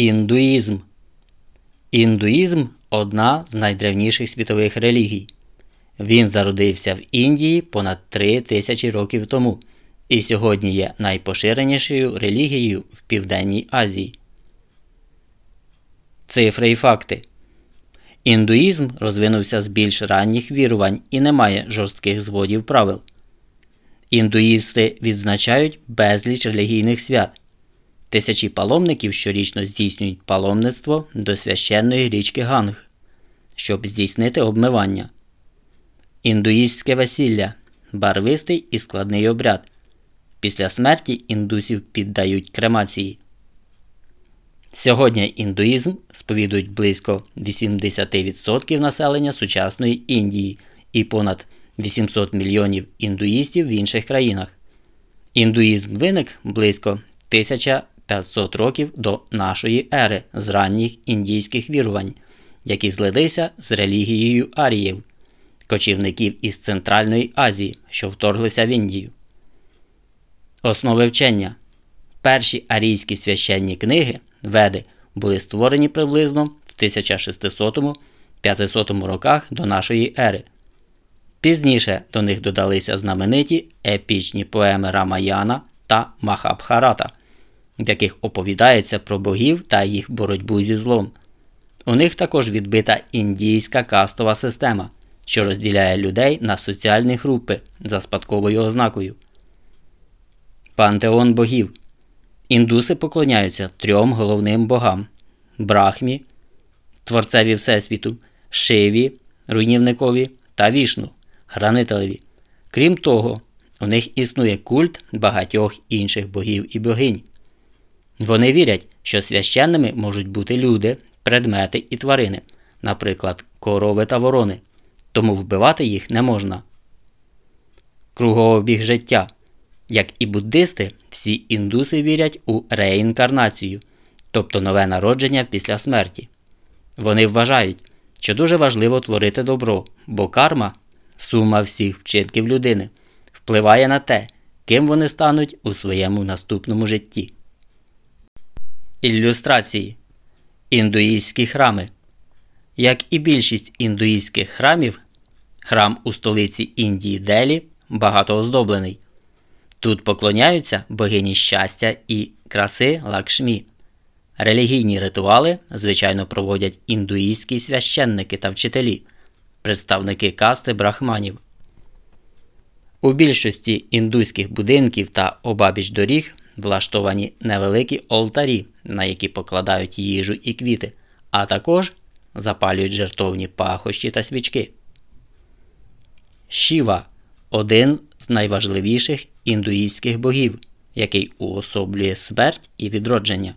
Індуїзм. Індуїзм одна з найдревніших світових релігій. Він зародився в Індії понад три тисячі років тому і сьогодні є найпоширенішою релігією в Південній Азії. Цифри і факти. Індуїзм розвинувся з більш ранніх вірувань і не має жорстких зводів правил. Індуїсти відзначають безліч релігійних свят. Тисячі паломників щорічно здійснюють паломництво до священної річки Ганг, щоб здійснити обмивання. Індуїстське весілля барвистий і складний обряд. Після смерті індусів піддають кремації. Сьогодні індуїзм сповідують близько 80% населення сучасної Індії і понад 800 мільйонів індуїстів в інших країнах. Індуїзм виник близько 1500 років до нашої ери з ранніх індійських вірувань, які злилися з релігією аріїв, кочівників із Центральної Азії, що вторглися в Індію. Основи вчення перші арійські священні книги Веди були створені приблизно в 1600-500 роках до нашої ери. Пізніше до них додалися знамениті епічні поеми Рамаяна та Махабхарата, в яких оповідається про богів та їх боротьбу зі злом. У них також відбита індійська кастова система, що розділяє людей на соціальні групи за спадковою ознакою. Пантеон богів. Індуси поклоняються трьом головним богам Брахмі, Творцеві Всесвіту, Шиві, руйнівникові та Вішну, Гранителеві. Крім того, у них існує культ багатьох інших богів і богинь. Вони вірять, що священними можуть бути люди, предмети і тварини, наприклад, корови та ворони, тому вбивати їх не можна. Кругообіг життя. Як і буддисти, всі індуси вірять у реінкарнацію, тобто нове народження після смерті. Вони вважають, що дуже важливо творити добро, бо карма, сума всіх вчинків людини, впливає на те, ким вони стануть у своєму наступному житті. Ілюстрації Індуїстські храми. Як і більшість індуїстських храмів, храм у столиці Індії Делі багато оздоблений. Тут поклоняються богині щастя і краси лакшмі. Релігійні ритуали, звичайно, проводять індуїстські священники та вчителі, представники касти брахманів. У більшості індуських будинків та обабіч доріг влаштовані невеликі олтарі, на які покладають їжу і квіти, а також запалюють жертовні пахощі та свічки. Шіва один з найважливіших індуїстських богів, який уособлює смерть і відродження.